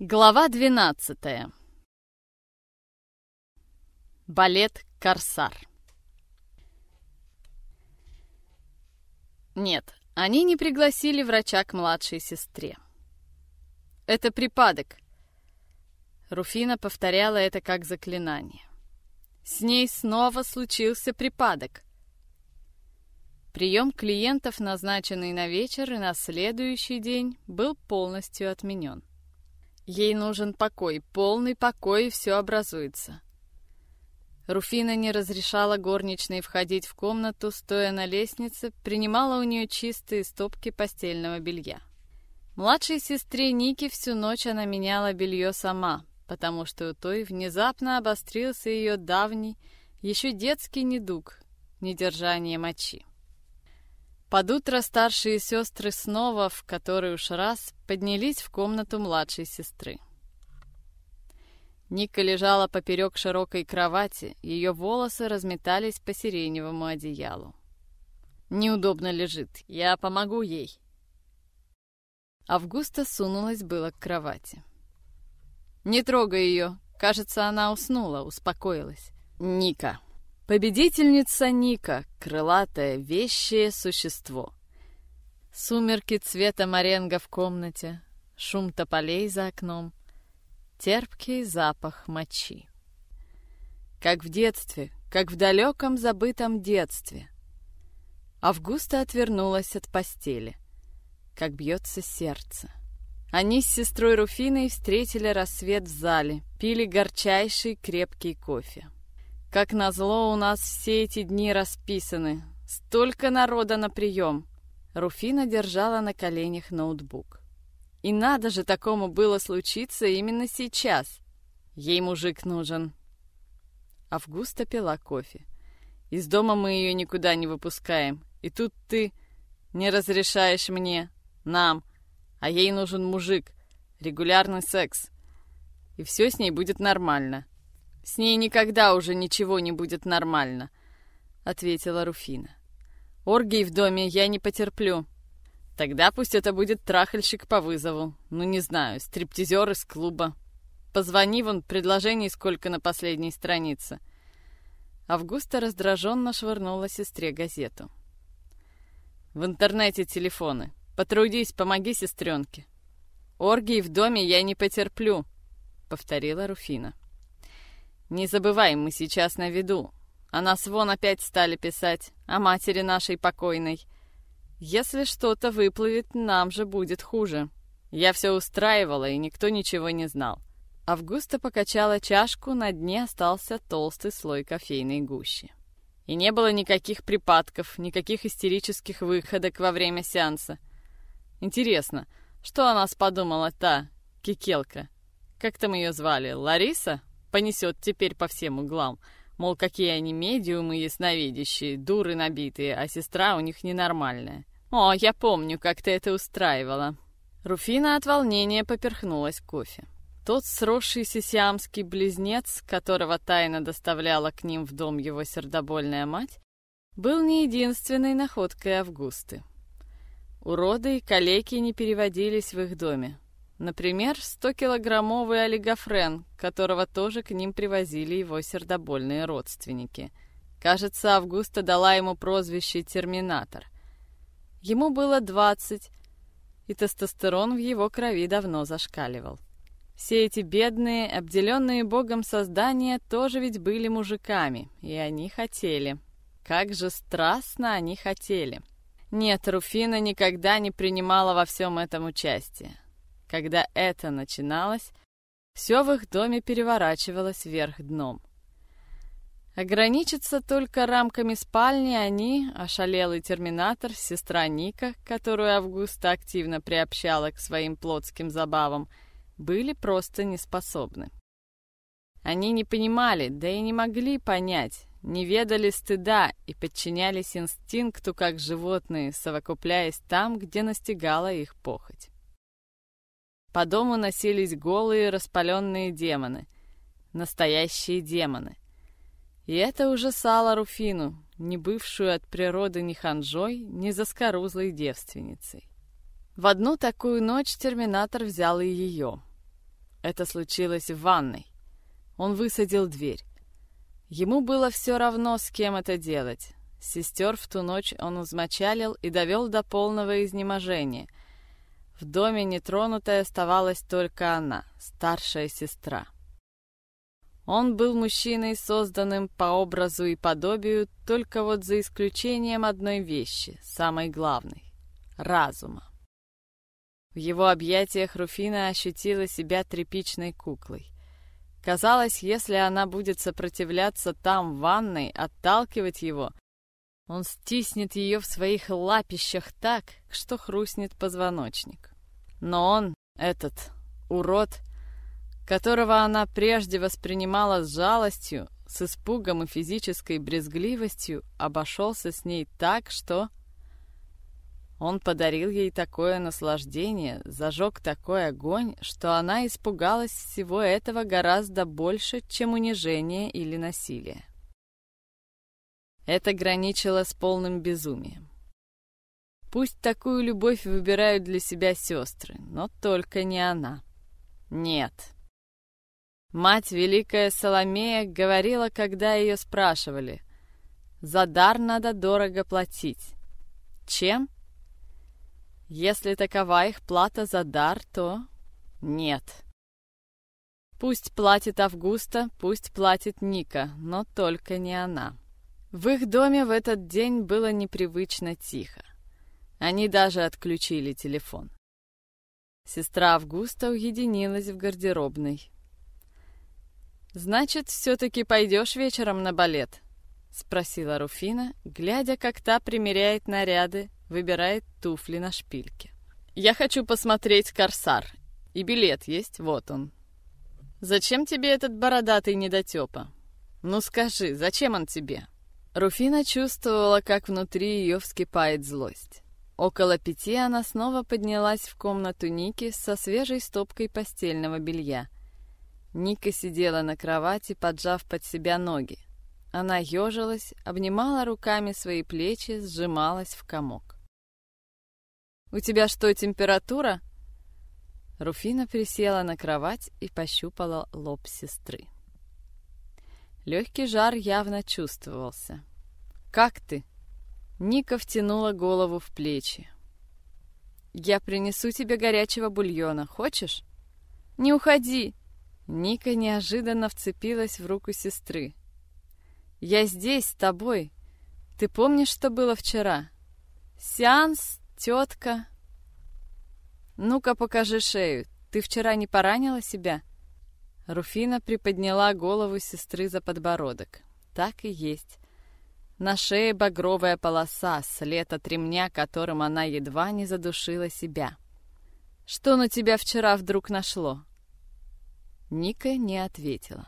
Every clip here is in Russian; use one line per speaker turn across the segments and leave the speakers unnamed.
Глава 12. Балет «Корсар». Нет, они не пригласили врача к младшей сестре. Это припадок. Руфина повторяла это как заклинание. С ней снова случился припадок. Прием клиентов, назначенный на вечер и на следующий день, был полностью отменен. Ей нужен покой, полный покой, и все образуется. Руфина не разрешала горничной входить в комнату, стоя на лестнице, принимала у нее чистые стопки постельного белья. Младшей сестре Ники всю ночь она меняла белье сама, потому что у той внезапно обострился ее давний, еще детский недуг — недержание мочи. Под утро старшие сестры снова, в который уж раз, поднялись в комнату младшей сестры. Ника лежала поперек широкой кровати, ее волосы разметались по сиреневому одеялу. Неудобно лежит, я помогу ей. Августа сунулась было к кровати. «Не трогай ее, кажется, она уснула, успокоилась. Ника!» Победительница Ника, крылатое, вещее существо. Сумерки цвета моренго в комнате, шум тополей за окном, терпкий запах мочи. Как в детстве, как в далеком забытом детстве. Августа отвернулась от постели. Как бьется сердце. Они с сестрой Руфиной встретили рассвет в зале, пили горчайший крепкий кофе. Как назло, у нас все эти дни расписаны. Столько народа на прием. Руфина держала на коленях ноутбук. И надо же такому было случиться именно сейчас. Ей мужик нужен. Августа пила кофе. Из дома мы ее никуда не выпускаем. И тут ты не разрешаешь мне, нам, а ей нужен мужик, регулярный секс. И все с ней будет нормально. «С ней никогда уже ничего не будет нормально», — ответила Руфина. «Оргий в доме я не потерплю. Тогда пусть это будет трахальщик по вызову. Ну, не знаю, стриптизер из клуба. Позвони вон, предложений сколько на последней странице». Августа раздраженно швырнула сестре газету. «В интернете телефоны. Потрудись, помоги сестренке». «Оргий в доме я не потерплю», — повторила Руфина. Не забывай, мы сейчас на виду. А нас вон опять стали писать о матери нашей покойной. Если что-то выплывет, нам же будет хуже. Я все устраивала, и никто ничего не знал. Августа покачала чашку, на дне остался толстый слой кофейной гущи. И не было никаких припадков, никаких истерических выходок во время сеанса. Интересно, что о нас подумала та, кикелка? Как там ее звали, Лариса? Понесет теперь по всем углам. Мол, какие они медиумы ясновидящие, дуры набитые, а сестра у них ненормальная. О, я помню, как ты это устраивала. Руфина от волнения поперхнулась кофе. Тот сросшийся сиамский близнец, которого тайно доставляла к ним в дом его сердобольная мать, был не единственной находкой Августы. Уроды и калеки не переводились в их доме. Например, 100-килограммовый олигофрен, которого тоже к ним привозили его сердобольные родственники. Кажется, Августа дала ему прозвище «Терминатор». Ему было 20, и тестостерон в его крови давно зашкаливал. Все эти бедные, обделенные Богом создания тоже ведь были мужиками, и они хотели. Как же страстно они хотели. Нет, Руфина никогда не принимала во всем этом участие. Когда это начиналось, все в их доме переворачивалось вверх дном. Ограничиться только рамками спальни они, ошалелый терминатор, сестра Ника, которую Августа активно приобщала к своим плотским забавам, были просто неспособны. Они не понимали, да и не могли понять, не ведали стыда и подчинялись инстинкту, как животные, совокупляясь там, где настигала их похоть. По дому носились голые распаленные демоны. Настоящие демоны. И это ужасало Руфину, не бывшую от природы ни ханжой, ни заскорузлой девственницей. В одну такую ночь терминатор взял и ее. Это случилось в ванной. Он высадил дверь. Ему было все равно, с кем это делать. Сестер в ту ночь он измочалил и довел до полного изнеможения. В доме нетронутой оставалась только она, старшая сестра. Он был мужчиной, созданным по образу и подобию, только вот за исключением одной вещи, самой главной — разума. В его объятиях Руфина ощутила себя тряпичной куклой. Казалось, если она будет сопротивляться там, в ванной, отталкивать его, он стиснет ее в своих лапищах так, что хрустнет позвоночник. Но он, этот урод, которого она прежде воспринимала с жалостью, с испугом и физической брезгливостью, обошелся с ней так, что... Он подарил ей такое наслаждение, зажег такой огонь, что она испугалась всего этого гораздо больше, чем унижение или насилие. Это граничило с полным безумием. Пусть такую любовь выбирают для себя сестры, но только не она. Нет. Мать Великая Соломея говорила, когда ее спрашивали, «За дар надо дорого платить». Чем? Если такова их плата за дар, то нет. Пусть платит Августа, пусть платит Ника, но только не она. В их доме в этот день было непривычно тихо. Они даже отключили телефон. Сестра Августа уединилась в гардеробной. «Значит, все-таки пойдешь вечером на балет?» — спросила Руфина, глядя, как та примеряет наряды, выбирает туфли на шпильке. «Я хочу посмотреть «Корсар». И билет есть, вот он». «Зачем тебе этот бородатый недотепа? Ну скажи, зачем он тебе?» Руфина чувствовала, как внутри ее вскипает злость. Около пяти она снова поднялась в комнату Ники со свежей стопкой постельного белья. Ника сидела на кровати, поджав под себя ноги. Она ежилась, обнимала руками свои плечи, сжималась в комок. «У тебя что, температура?» Руфина присела на кровать и пощупала лоб сестры. Легкий жар явно чувствовался. «Как ты?» Ника втянула голову в плечи. «Я принесу тебе горячего бульона. Хочешь?» «Не уходи!» Ника неожиданно вцепилась в руку сестры. «Я здесь, с тобой. Ты помнишь, что было вчера? Сеанс «Тетка...» «Ну-ка, покажи шею. Ты вчера не поранила себя?» Руфина приподняла голову сестры за подбородок. Так и есть. На шее багровая полоса, след от ремня, которым она едва не задушила себя. «Что на тебя вчера вдруг нашло?» Ника не ответила.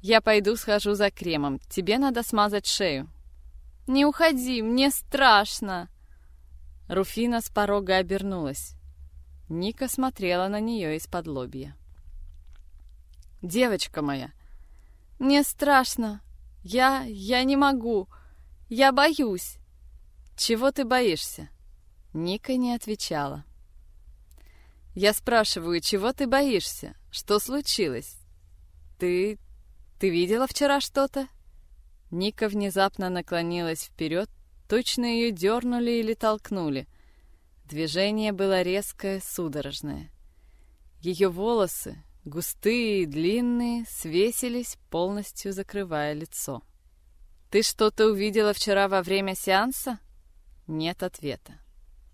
«Я пойду схожу за кремом. Тебе надо смазать шею». «Не уходи, мне страшно!» Руфина с порога обернулась. Ника смотрела на нее из-под лобья. «Девочка моя!» «Мне страшно! Я... я не могу! Я боюсь!» «Чего ты боишься?» Ника не отвечала. «Я спрашиваю, чего ты боишься? Что случилось? Ты... ты видела вчера что-то?» Ника внезапно наклонилась вперед, Точно ее дернули или толкнули. Движение было резкое, судорожное. Ее волосы, густые и длинные, свесились, полностью закрывая лицо. «Ты что-то увидела вчера во время сеанса?» Нет ответа.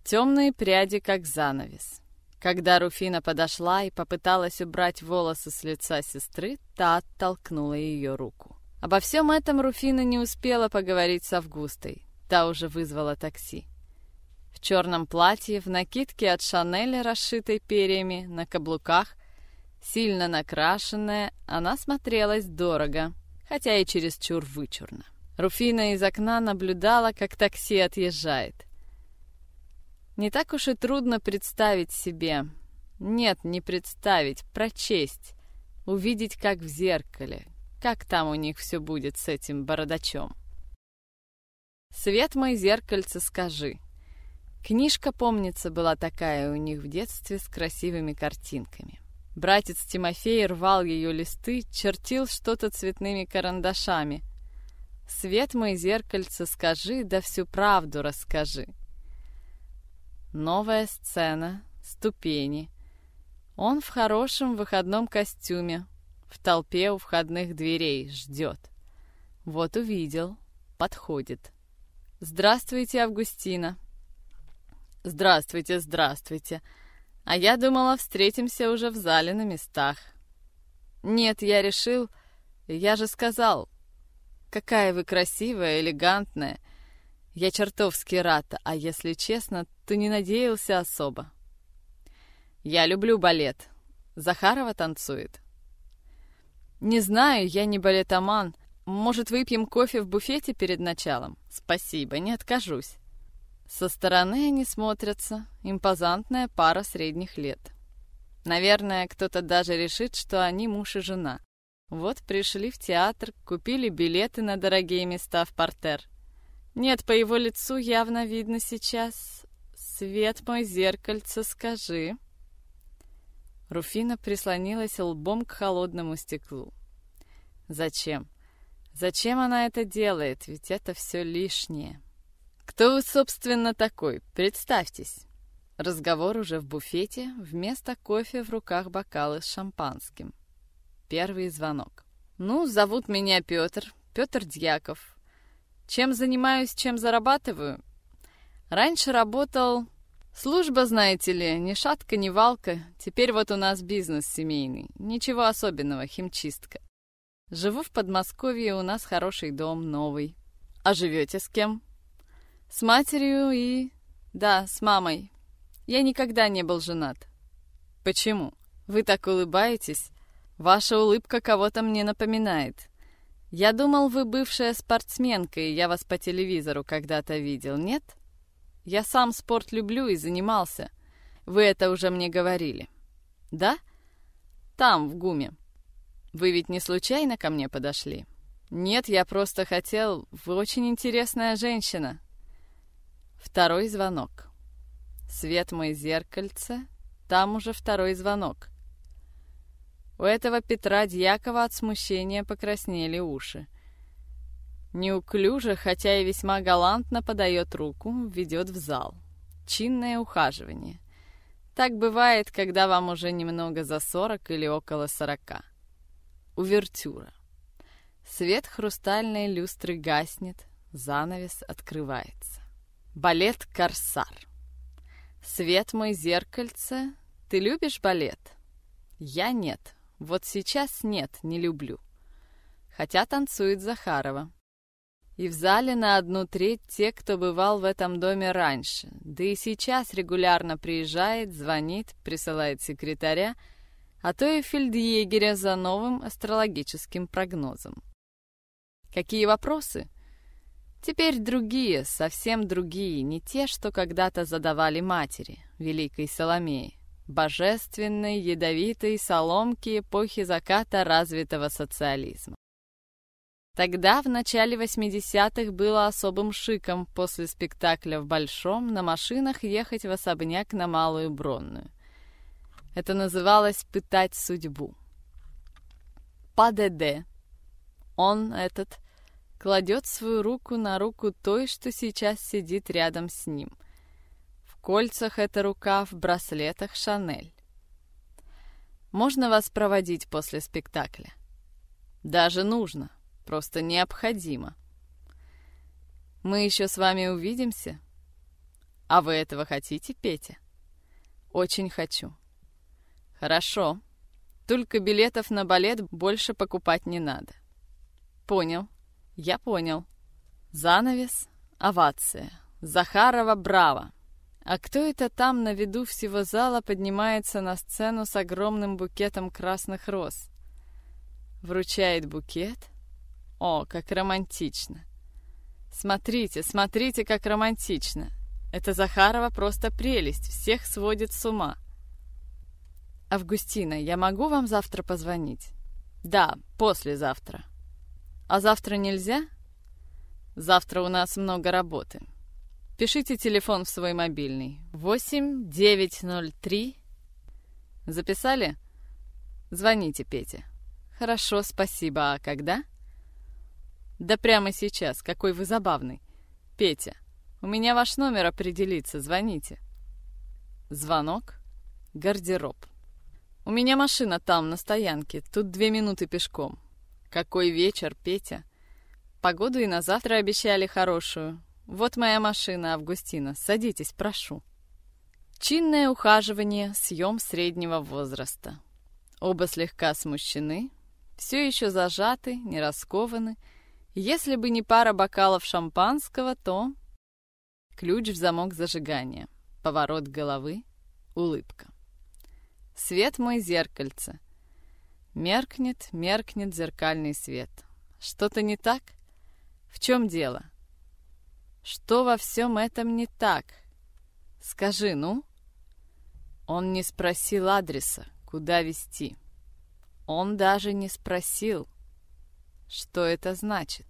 Темные пряди, как занавес. Когда Руфина подошла и попыталась убрать волосы с лица сестры, та оттолкнула ее руку. Обо всем этом Руфина не успела поговорить с Августой. Та уже вызвала такси. В черном платье, в накидке от Шанеля, расшитой перьями, на каблуках, сильно накрашенная, она смотрелась дорого, хотя и чересчур вычурно. Руфина из окна наблюдала, как такси отъезжает. Не так уж и трудно представить себе. Нет, не представить, прочесть. Увидеть, как в зеркале. Как там у них все будет с этим бородачом. «Свет мой зеркальце, скажи». Книжка, помнится, была такая у них в детстве с красивыми картинками. Братец Тимофей рвал ее листы, чертил что-то цветными карандашами. «Свет мой зеркальце, скажи, да всю правду расскажи». Новая сцена, ступени. Он в хорошем выходном костюме, в толпе у входных дверей, ждет. Вот увидел, подходит. «Здравствуйте, Августина!» «Здравствуйте, здравствуйте!» А я думала, встретимся уже в зале на местах. Нет, я решил... Я же сказал, какая вы красивая, элегантная. Я чертовски рад, а если честно, то не надеялся особо. Я люблю балет. Захарова танцует. Не знаю, я не балетоман. Может, выпьем кофе в буфете перед началом? Спасибо, не откажусь. Со стороны они смотрятся. Импозантная пара средних лет. Наверное, кто-то даже решит, что они муж и жена. Вот пришли в театр, купили билеты на дорогие места в портер. Нет, по его лицу явно видно сейчас. «Свет мой зеркальце, скажи». Руфина прислонилась лбом к холодному стеклу. «Зачем? Зачем она это делает? Ведь это все лишнее». «Кто вы, собственно, такой? Представьтесь». Разговор уже в буфете, вместо кофе в руках бокалы с шампанским. Первый звонок. «Ну, зовут меня Петр, Петр Дьяков. Чем занимаюсь, чем зарабатываю? Раньше работал... Служба, знаете ли, ни шатка, ни валка. Теперь вот у нас бизнес семейный. Ничего особенного, химчистка. Живу в Подмосковье, у нас хороший дом, новый. А живете с кем?» «С матерью и... да, с мамой. Я никогда не был женат». «Почему? Вы так улыбаетесь?» Ваша улыбка кого-то мне напоминает. Я думал, вы бывшая спортсменка, и я вас по телевизору когда-то видел, нет? Я сам спорт люблю и занимался. Вы это уже мне говорили. Да? Там, в ГУМе. Вы ведь не случайно ко мне подошли? Нет, я просто хотел... Вы очень интересная женщина. Второй звонок. Свет мой зеркальце. Там уже второй звонок. У этого Петра Дьякова от смущения покраснели уши. Неуклюже, хотя и весьма галантно подает руку, ведет в зал. Чинное ухаживание. Так бывает, когда вам уже немного за сорок или около сорока. Увертюра. Свет хрустальной люстры гаснет, занавес открывается. Балет «Корсар». Свет мой зеркальце. Ты любишь балет? Я нет. Вот сейчас нет, не люблю. Хотя танцует Захарова. И в зале на одну треть те, кто бывал в этом доме раньше. Да и сейчас регулярно приезжает, звонит, присылает секретаря, а то и фельдъегеря за новым астрологическим прогнозом. Какие вопросы? Теперь другие, совсем другие, не те, что когда-то задавали матери, великой Соломеи божественной, ядовитой соломки эпохи заката развитого социализма. Тогда, в начале 80-х, было особым шиком после спектакля в Большом на машинах ехать в особняк на Малую Бронную. Это называлось «пытать судьбу». ПДД. Он, этот, кладет свою руку на руку той, что сейчас сидит рядом с ним – кольцах эта рука, в браслетах Шанель. Можно вас проводить после спектакля? Даже нужно, просто необходимо. Мы еще с вами увидимся? А вы этого хотите, Петя? Очень хочу. Хорошо. Только билетов на балет больше покупать не надо. Понял. Я понял. Занавес. Овация. Захарова, браво. А кто это там на виду всего зала поднимается на сцену с огромным букетом красных роз? Вручает букет? О, как романтично! Смотрите, смотрите, как романтично! Это Захарова просто прелесть, всех сводит с ума. Августина, я могу вам завтра позвонить? Да, послезавтра. А завтра нельзя? Завтра у нас много работы. Пишите телефон в свой мобильный. 8903. Записали? Звоните, Петя. Хорошо, спасибо. А когда? Да прямо сейчас. Какой вы забавный. Петя, у меня ваш номер определится. Звоните. Звонок. Гардероб. У меня машина там, на стоянке. Тут две минуты пешком. Какой вечер, Петя. Погоду и на завтра обещали хорошую. Вот моя машина, Августина. Садитесь, прошу. Чинное ухаживание, съем среднего возраста. Оба слегка смущены, все еще зажаты, не раскованы. Если бы не пара бокалов шампанского, то... Ключ в замок зажигания, поворот головы, улыбка. Свет мой зеркальце. Меркнет, меркнет зеркальный свет. Что-то не так? В чем дело? Что во всем этом не так? Скажи, ну? Он не спросил адреса, куда везти. Он даже не спросил, что это значит.